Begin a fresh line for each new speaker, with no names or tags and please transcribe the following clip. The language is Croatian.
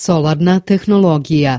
Solarna tehnologija.